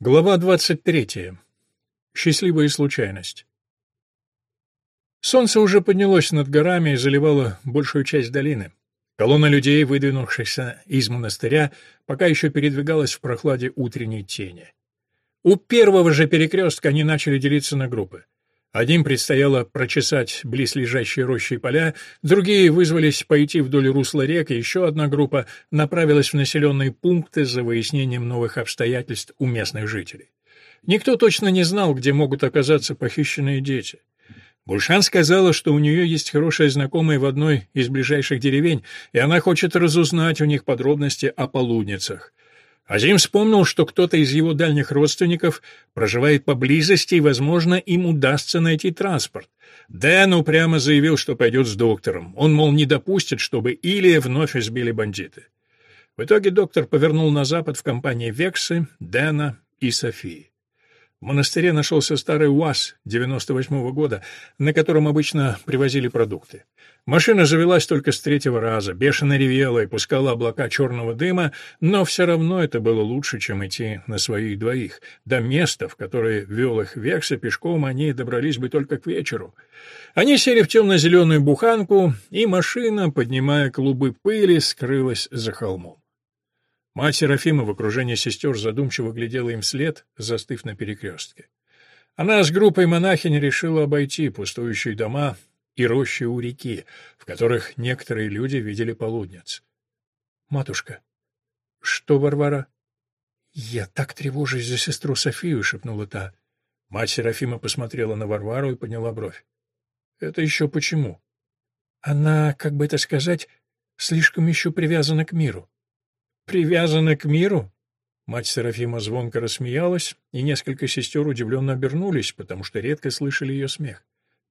Глава 23. Счастливая случайность. Солнце уже поднялось над горами и заливало большую часть долины. Колонна людей, выдвинувшихся из монастыря, пока еще передвигалась в прохладе утренней тени. У первого же перекрестка они начали делиться на группы. Одним предстояло прочесать близлежащие рощи и поля, другие вызвались пойти вдоль русла рек, и еще одна группа направилась в населенные пункты за выяснением новых обстоятельств у местных жителей. Никто точно не знал, где могут оказаться похищенные дети. Бульшан сказала, что у нее есть хорошая знакомая в одной из ближайших деревень, и она хочет разузнать у них подробности о полудницах. Азим вспомнил, что кто-то из его дальних родственников проживает поблизости, и, возможно, им удастся найти транспорт. Дэн упрямо заявил, что пойдет с доктором. Он, мол, не допустит, чтобы Илия вновь избили бандиты. В итоге доктор повернул на запад в компании Вексы, Дэна и Софии. В монастыре нашелся старый УАЗ 98-го года, на котором обычно привозили продукты. Машина завелась только с третьего раза, бешено ревела и пускала облака черного дыма, но все равно это было лучше, чем идти на своих двоих. До места, в которое вел их Векса, пешком они добрались бы только к вечеру. Они сели в темно-зеленую буханку, и машина, поднимая клубы пыли, скрылась за холмом. Мать Серафима в окружении сестер задумчиво глядела им вслед, застыв на перекрестке. Она с группой монахинь решила обойти пустующие дома и рощи у реки, в которых некоторые люди видели полудниц. «Матушка, что, Варвара?» «Я так тревожусь за сестру Софию», — шепнула та. Мать Серафима посмотрела на Варвару и подняла бровь. «Это еще почему?» «Она, как бы это сказать, слишком еще привязана к миру». Привязана к миру? Мать Серафима звонко рассмеялась, и несколько сестер удивленно обернулись, потому что редко слышали ее смех.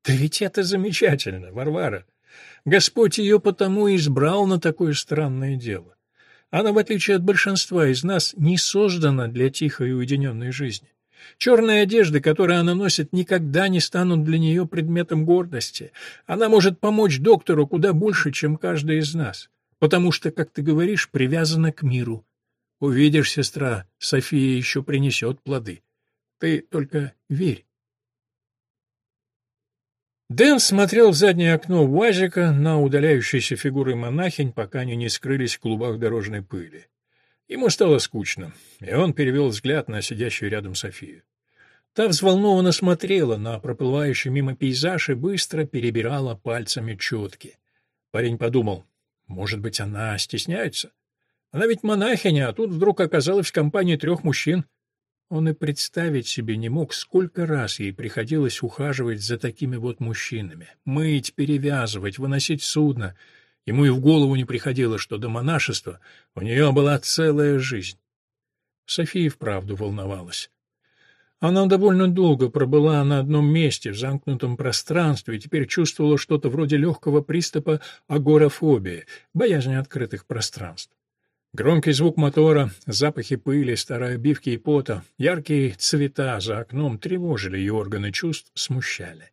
«Да ведь это замечательно, Варвара! Господь ее потому и избрал на такое странное дело. Она, в отличие от большинства из нас, не создана для тихой и уединенной жизни. Черные одежды, которые она носит, никогда не станут для нее предметом гордости. Она может помочь доктору куда больше, чем каждый из нас потому что, как ты говоришь, привязана к миру. Увидишь, сестра, София еще принесет плоды. Ты только верь. Дэн смотрел в заднее окно УАЗика на удаляющиеся фигуры монахинь, пока они не скрылись в клубах дорожной пыли. Ему стало скучно, и он перевел взгляд на сидящую рядом Софию. Та взволнованно смотрела на проплывающий мимо пейзаж и быстро перебирала пальцами четки. Парень подумал, может быть, она стесняется? Она ведь монахиня, а тут вдруг оказалась в компании трех мужчин. Он и представить себе не мог, сколько раз ей приходилось ухаживать за такими вот мужчинами. Мыть, перевязывать, выносить судно. Ему и в голову не приходило, что до монашества у нее была целая жизнь. София вправду волновалась. Она довольно долго пробыла на одном месте, в замкнутом пространстве, и теперь чувствовала что-то вроде легкого приступа агорафобии, боязни открытых пространств. Громкий звук мотора, запахи пыли, старой обивки и пота, яркие цвета за окном тревожили ее органы чувств, смущали.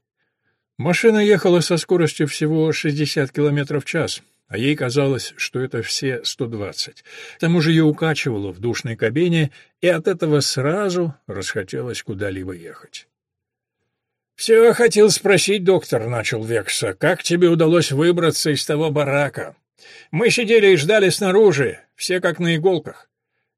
Машина ехала со скоростью всего 60 км в час — а ей казалось, что это все 120. К тому же ее укачивало в душной кабине, и от этого сразу расхотелось куда-либо ехать. «Все хотел спросить, доктор», — начал Векса, — «как тебе удалось выбраться из того барака? Мы сидели и ждали снаружи, все как на иголках.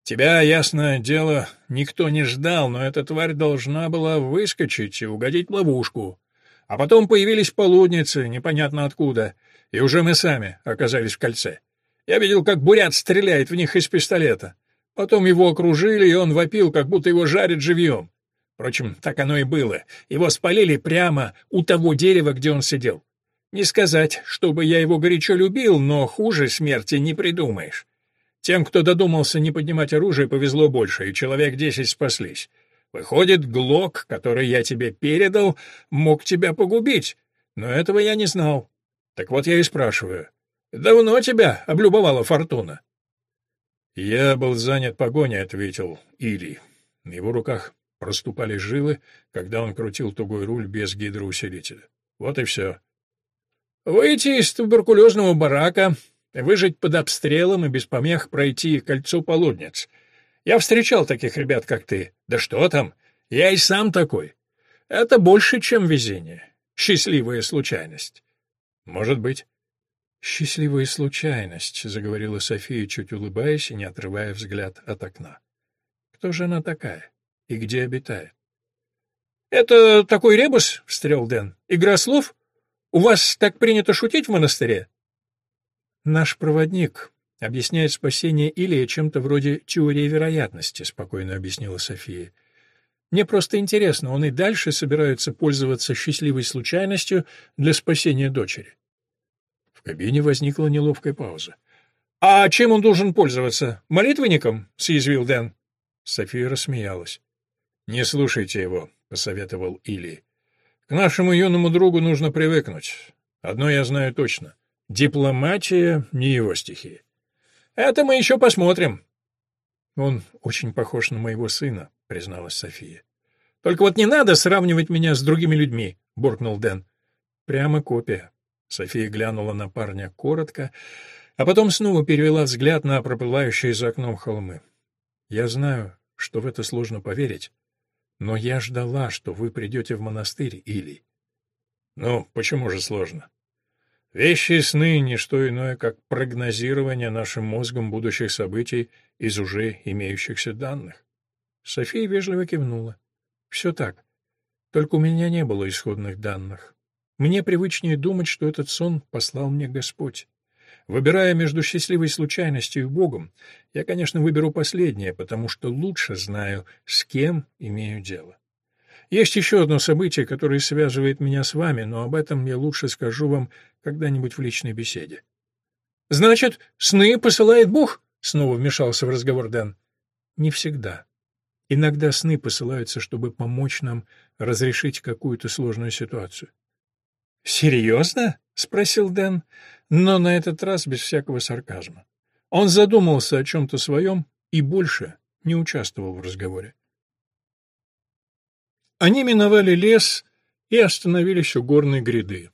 Тебя, ясное дело, никто не ждал, но эта тварь должна была выскочить и угодить в ловушку. А потом появились полудницы, непонятно откуда — и уже мы сами оказались в кольце. Я видел, как бурят стреляет в них из пистолета. Потом его окружили, и он вопил, как будто его жарят живьем. Впрочем, так оно и было. Его спалили прямо у того дерева, где он сидел. Не сказать, чтобы я его горячо любил, но хуже смерти не придумаешь. Тем, кто додумался не поднимать оружие, повезло больше, и человек десять спаслись. Выходит, Глок, который я тебе передал, мог тебя погубить, но этого я не знал. Так вот я и спрашиваю, давно тебя облюбовала фортуна? Я был занят погоней, ответил Илий. На его руках проступали жилы, когда он крутил тугой руль без гидроусилителя. Вот и все. Выйти из туберкулезного барака, выжить под обстрелом и без помех пройти кольцо полудниц. Я встречал таких ребят, как ты. Да что там? Я и сам такой. Это больше, чем везение. Счастливая случайность. Может быть. «Счастливая случайность», — заговорила София, чуть улыбаясь и не отрывая взгляд от окна. «Кто же она такая? И где обитает?» «Это такой ребус?» — встрял Дэн. «Игра слов? У вас так принято шутить в монастыре?» «Наш проводник объясняет спасение Илия чем-то вроде теории вероятности», — спокойно объяснила София. «Мне просто интересно, он и дальше собирается пользоваться счастливой случайностью для спасения дочери?» В кабине возникла неловкая пауза. «А чем он должен пользоваться? Молитвенником?» — съязвил Дэн. София рассмеялась. «Не слушайте его», — посоветовал Или. «К нашему юному другу нужно привыкнуть. Одно я знаю точно. Дипломатия — не его стихия. Это мы еще посмотрим». «Он очень похож на моего сына», — призналась София. «Только вот не надо сравнивать меня с другими людьми», — буркнул Дэн. «Прямо копия». София глянула на парня коротко, а потом снова перевела взгляд на проплывающие за окном холмы. «Я знаю, что в это сложно поверить, но я ждала, что вы придете в монастырь, Или. Ну, почему же сложно? Вещи и сны — не что иное, как прогнозирование нашим мозгом будущих событий из уже имеющихся данных. София вежливо кивнула. Все так. Только у меня не было исходных данных. Мне привычнее думать, что этот сон послал мне Господь. Выбирая между счастливой случайностью и Богом, я, конечно, выберу последнее, потому что лучше знаю, с кем имею дело. Есть еще одно событие, которое связывает меня с вами, но об этом я лучше скажу вам когда-нибудь в личной беседе. «Значит, сны посылает Бог?» — снова вмешался в разговор Дэн. «Не всегда. Иногда сны посылаются, чтобы помочь нам разрешить какую-то сложную ситуацию». «Серьезно?» — спросил Дэн но на этот раз без всякого сарказма. Он задумался о чем-то своем и больше не участвовал в разговоре. Они миновали лес и остановились у горной гряды.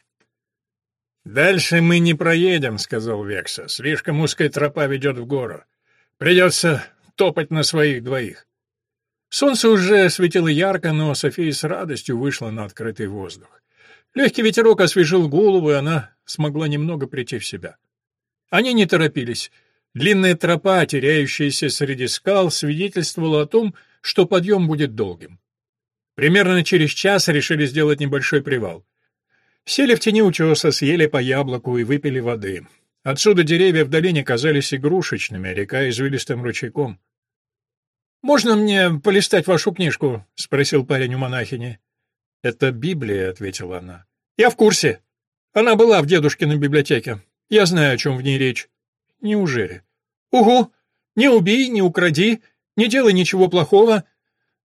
«Дальше мы не проедем», — сказал Векса. «Слишком узкая тропа ведет в гору. Придется топать на своих двоих». Солнце уже светило ярко, но София с радостью вышла на открытый воздух. Легкий ветерок освежил голову, и она смогла немного прийти в себя. Они не торопились. Длинная тропа, теряющаяся среди скал, свидетельствовала о том, что подъем будет долгим. Примерно через час решили сделать небольшой привал. Сели в тени утеса, съели по яблоку и выпили воды. Отсюда деревья в долине казались игрушечными, река — извилистым ручейком. «Можно мне полистать вашу книжку?» — спросил парень у монахини. «Это Библия», — ответила она. «Я в курсе. Она была в дедушкиной библиотеке. Я знаю, о чем в ней речь». «Неужели?» «Угу. Не убей, не укради, не делай ничего плохого».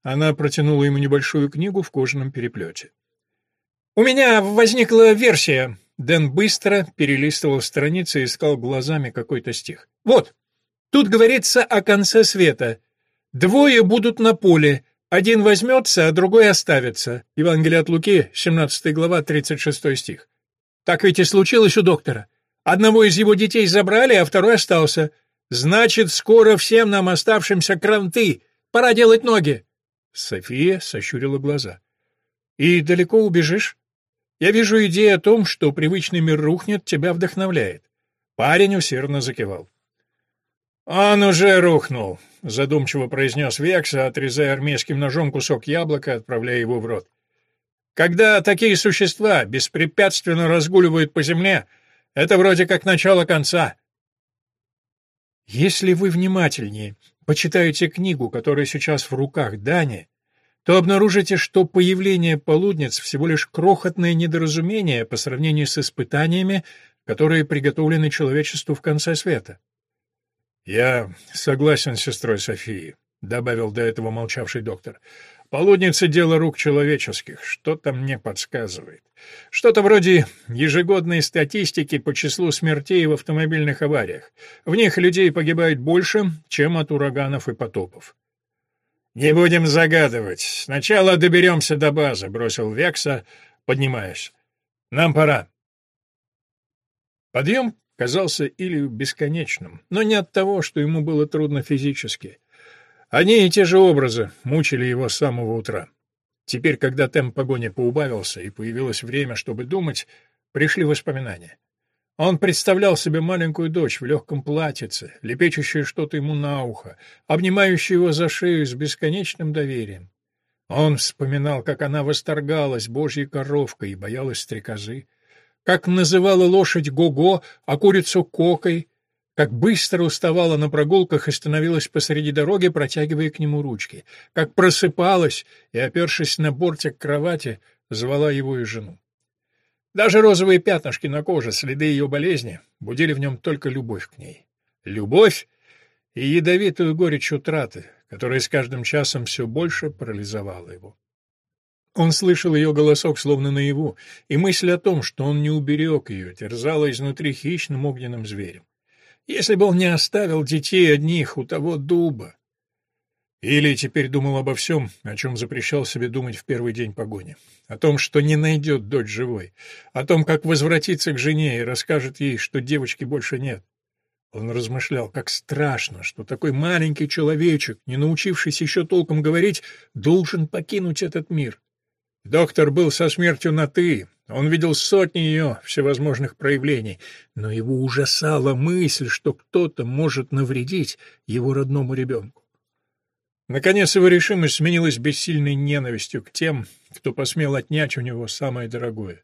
Она протянула ему небольшую книгу в кожаном переплете. «У меня возникла версия». Дэн быстро перелистывал страницы и искал глазами какой-то стих. «Вот, тут говорится о конце света. Двое будут на поле, один возьмется, а другой оставится. Евангелие от Луки, 17 глава, 36 стих. Так ведь и случилось у доктора. Одного из его детей забрали, а второй остался. Значит, скоро всем нам оставшимся кранты. Пора делать ноги. София сощурила глаза. И далеко убежишь? Я вижу идея о том, что привычный мир рухнет, тебя вдохновляет. Парень усердно закивал. «Он уже рухнул», — задумчиво произнес Векса, отрезая армейским ножом кусок яблока, отправляя его в рот. «Когда такие существа беспрепятственно разгуливают по земле, это вроде как начало конца». «Если вы внимательнее почитаете книгу, которая сейчас в руках Дани, то обнаружите, что появление полудниц всего лишь крохотное недоразумение по сравнению с испытаниями, которые приготовлены человечеству в конце света. «Я согласен с сестрой Софией», — добавил до этого молчавший доктор. «Полудница — дело рук человеческих. Что-то мне подсказывает. Что-то вроде ежегодной статистики по числу смертей в автомобильных авариях. В них людей погибает больше, чем от ураганов и потопов». «Не будем загадывать. Сначала доберемся до базы», — бросил Векса, поднимаясь. «Нам пора». Подъем казался Илью бесконечным, но не от того, что ему было трудно физически. Одни и те же образы мучили его с самого утра. Теперь, когда темп погони поубавился и появилось время, чтобы думать, пришли воспоминания. Он представлял себе маленькую дочь в легком платьице, лепечущую что-то ему на ухо, обнимающую его за шею с бесконечным доверием. Он вспоминал, как она восторгалась божьей коровкой и боялась стрекозы, как называла лошадь Гого, а курицу Кокой, как быстро уставала на прогулках и становилась посреди дороги, протягивая к нему ручки, как просыпалась и, опершись на бортик кровати, звала его и жену. Даже розовые пятнышки на коже, следы ее болезни, будили в нем только любовь к ней. Любовь и ядовитую горечь утраты, которая с каждым часом все больше парализовала его. Он слышал ее голосок словно наяву, и мысль о том, что он не уберег ее, терзала изнутри хищным огненным зверем. Если бы он не оставил детей одних у того дуба, или теперь думал обо всем, о чем запрещал себе думать в первый день погони. О том, что не найдет дочь живой. О том, как возвратиться к жене и расскажет ей, что девочки больше нет. Он размышлял, как страшно, что такой маленький человечек, не научившись еще толком говорить, должен покинуть этот мир. Доктор был со смертью на «ты», он видел сотни ее всевозможных проявлений, но его ужасала мысль, что кто-то может навредить его родному ребенку. Наконец его решимость сменилась бессильной ненавистью к тем, кто посмел отнять у него самое дорогое.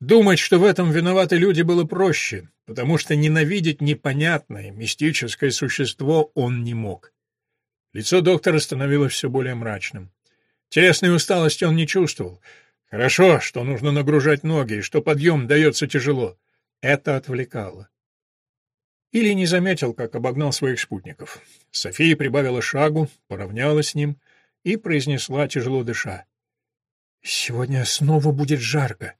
Думать, что в этом виноваты люди, было проще, потому что ненавидеть непонятное, мистическое существо он не мог. Лицо доктора становилось все более мрачным. Телесной усталости он не чувствовал. Хорошо, что нужно нагружать ноги, и что подъем дается тяжело. Это отвлекало. Или не заметил, как обогнал своих спутников. София прибавила шагу, поравнялась с ним и произнесла, тяжело дыша. «Сегодня снова будет жарко».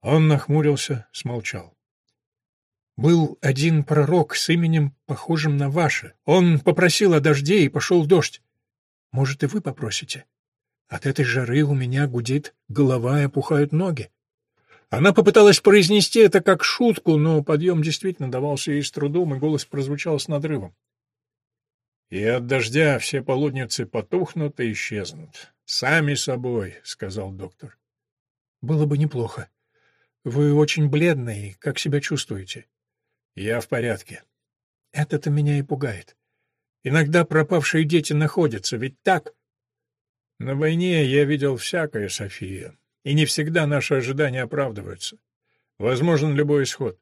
Он нахмурился, смолчал. Был один пророк с именем, похожим на ваше. Он попросил о дожде, и пошел дождь. Может, и вы попросите? От этой жары у меня гудит голова и опухают ноги. Она попыталась произнести это как шутку, но подъем действительно давался ей с трудом, и голос прозвучал с надрывом. «И от дождя все полудницы потухнут и исчезнут. Сами собой», — сказал доктор. «Было бы неплохо. Вы очень бледный, как себя чувствуете?» «Я в порядке». «Это-то меня и пугает. Иногда пропавшие дети находятся, ведь так?» «На войне я видел всякое, София и не всегда наши ожидания оправдываются. Возможен любой исход.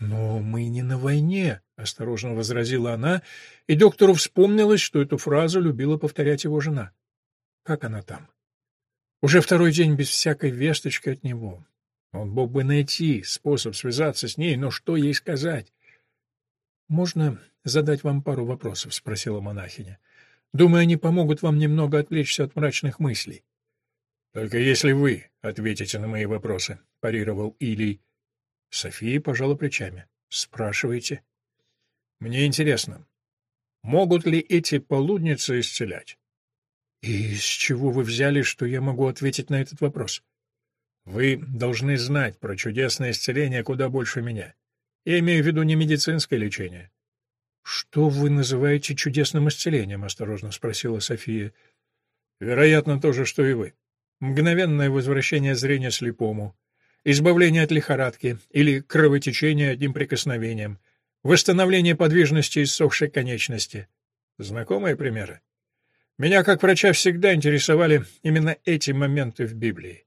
«Но мы не на войне», — осторожно возразила она, и доктору вспомнилось, что эту фразу любила повторять его жена. «Как она там?» Уже второй день без всякой весточки от него. Он мог бы найти способ связаться с ней, но что ей сказать? «Можно задать вам пару вопросов?» — спросила монахиня. «Думаю, они помогут вам немного отвлечься от мрачных мыслей». «Только если вы ответите на мои вопросы», — парировал Илий. София пожала плечами. «Спрашивайте». «Мне интересно, могут ли эти полудницы исцелять?» «И с чего вы взяли, что я могу ответить на этот вопрос?» «Вы должны знать про чудесное исцеление куда больше меня. Я имею в виду не медицинское лечение». «Что вы называете чудесным исцелением?» — осторожно спросила София. «Вероятно, то же, что и вы мгновенное возвращение зрения слепому, избавление от лихорадки или кровотечения одним прикосновением, восстановление подвижности иссохшей конечности. Знакомые примеры? Меня, как врача, всегда интересовали именно эти моменты в Библии.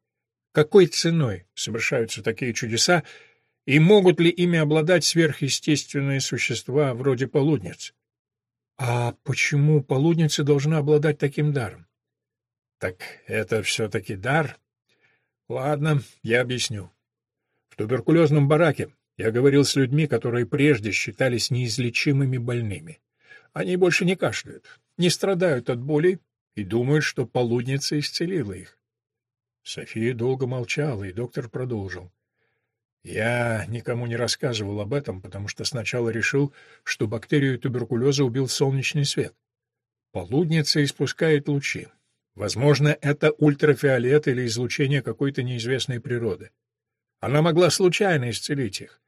Какой ценой совершаются такие чудеса, и могут ли ими обладать сверхъестественные существа вроде полудниц? А почему полудница должна обладать таким даром? Так это все-таки дар? Ладно, я объясню. В туберкулезном бараке я говорил с людьми, которые прежде считались неизлечимыми больными. Они больше не кашляют, не страдают от боли и думают, что полудница исцелила их. София долго молчала, и доктор продолжил. Я никому не рассказывал об этом, потому что сначала решил, что бактерию туберкулеза убил солнечный свет. Полудница испускает лучи. Возможно, это ультрафиолет или излучение какой-то неизвестной природы. Она могла случайно исцелить их.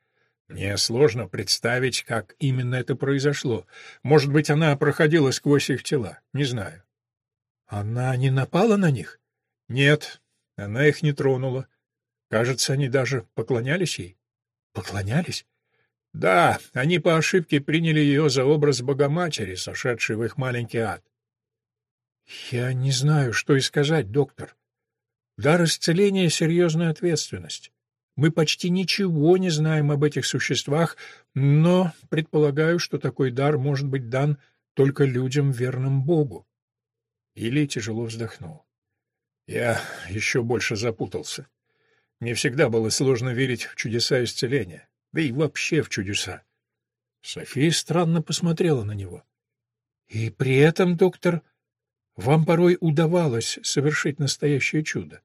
Мне сложно представить, как именно это произошло. Может быть, она проходила сквозь их тела. Не знаю. Она не напала на них? Нет, она их не тронула. Кажется, они даже поклонялись ей. Поклонялись? Да, они по ошибке приняли ее за образ Богоматери, сошедшей в их маленький ад. Я не знаю, что и сказать, доктор. Дар исцеления — серьезная ответственность. Мы почти ничего не знаем об этих существах, но предполагаю, что такой дар может быть дан только людям, верным Богу. Или тяжело вздохнул. Я еще больше запутался. Мне всегда было сложно верить в чудеса исцеления, да и вообще в чудеса. София странно посмотрела на него. И при этом, доктор, вам порой удавалось совершить настоящее чудо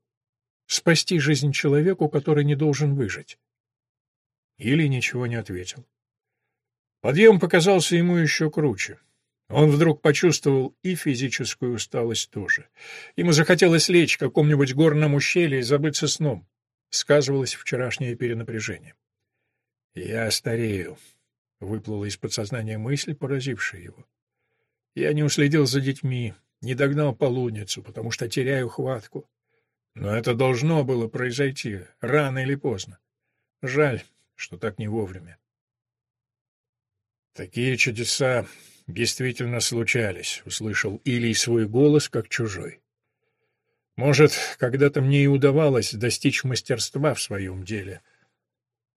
спасти жизнь человеку, который не должен выжить. Или ничего не ответил. Подъем показался ему еще круче. Он вдруг почувствовал и физическую усталость тоже. Ему захотелось лечь в каком-нибудь горном ущелье и забыться сном. Сказывалось вчерашнее перенапряжение. «Я старею», — выплыла из подсознания мысль, поразившая его. «Я не уследил за детьми, не догнал полуницу, потому что теряю хватку. Но это должно было произойти, рано или поздно. Жаль, что так не вовремя. Такие чудеса действительно случались, услышал Илий свой голос как чужой. Может, когда-то мне и удавалось достичь мастерства в своем деле.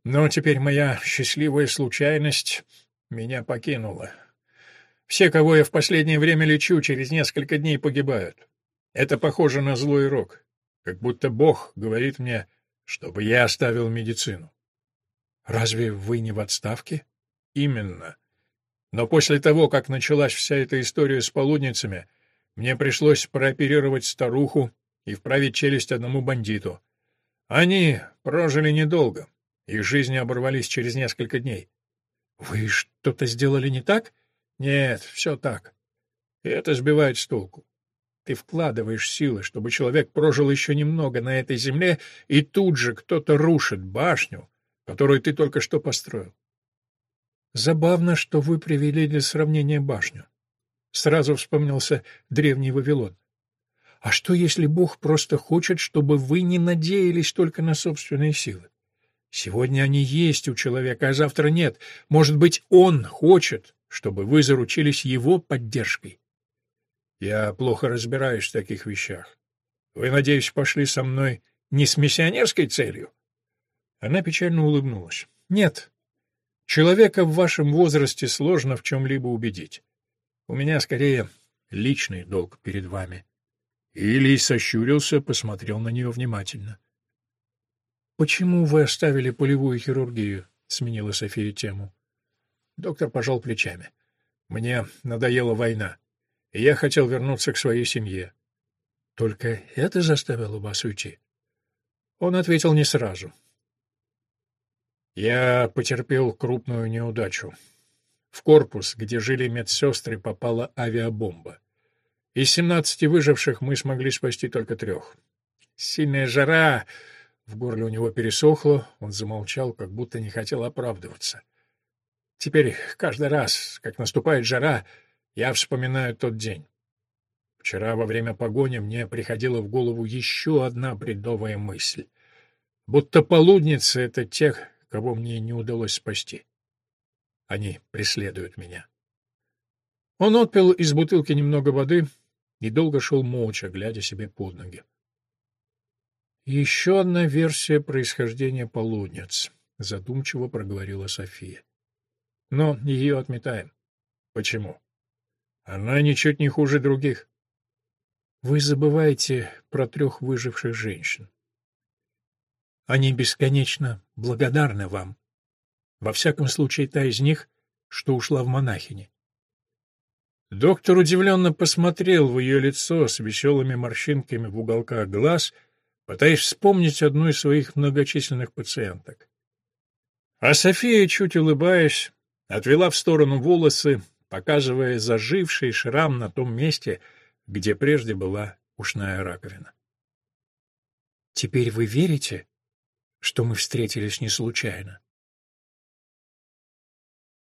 Но теперь моя счастливая случайность меня покинула. Все, кого я в последнее время лечу, через несколько дней погибают. Это похоже на злой рок как будто Бог говорит мне, чтобы я оставил медицину. Разве вы не в отставке? Именно. Но после того, как началась вся эта история с полудницами, мне пришлось прооперировать старуху и вправить челюсть одному бандиту. Они прожили недолго, их жизни оборвались через несколько дней. Вы что-то сделали не так? Нет, все так. Это сбивает с толку. Ты вкладываешь силы, чтобы человек прожил еще немного на этой земле, и тут же кто-то рушит башню, которую ты только что построил. Забавно, что вы привели для сравнения башню. Сразу вспомнился древний Вавилон. А что, если Бог просто хочет, чтобы вы не надеялись только на собственные силы? Сегодня они есть у человека, а завтра нет. Может быть, Он хочет, чтобы вы заручились Его поддержкой. Я плохо разбираюсь в таких вещах. Вы, надеюсь, пошли со мной не с миссионерской целью? Она печально улыбнулась. Нет. Человека в вашем возрасте сложно в чем-либо убедить. У меня скорее личный долг перед вами. Илий сощурился, посмотрел на нее внимательно. «Почему вы оставили полевую хирургию?» — сменила София тему. Доктор пожал плечами. «Мне надоела война и я хотел вернуться к своей семье. Только это заставило вас уйти? Он ответил не сразу. Я потерпел крупную неудачу. В корпус, где жили медсестры, попала авиабомба. Из семнадцати выживших мы смогли спасти только трех. Сильная жара... В горле у него пересохло, он замолчал, как будто не хотел оправдываться. Теперь каждый раз, как наступает жара, я вспоминаю тот день. Вчера во время погони мне приходила в голову еще одна бредовая мысль. Будто полудницы — это тех, кого мне не удалось спасти. Они преследуют меня. Он отпил из бутылки немного воды и долго шел молча, глядя себе под ноги. «Еще одна версия происхождения полудниц», — задумчиво проговорила София. «Но ее отметаем. Почему?» Она ничуть не хуже других. Вы забываете про трех выживших женщин. Они бесконечно благодарны вам. Во всяком случае, та из них, что ушла в монахини. Доктор удивленно посмотрел в ее лицо с веселыми морщинками в уголках глаз, пытаясь вспомнить одну из своих многочисленных пациенток. А София, чуть улыбаясь, отвела в сторону волосы, показывая заживший шрам на том месте, где прежде была ушная раковина. «Теперь вы верите, что мы встретились не случайно?»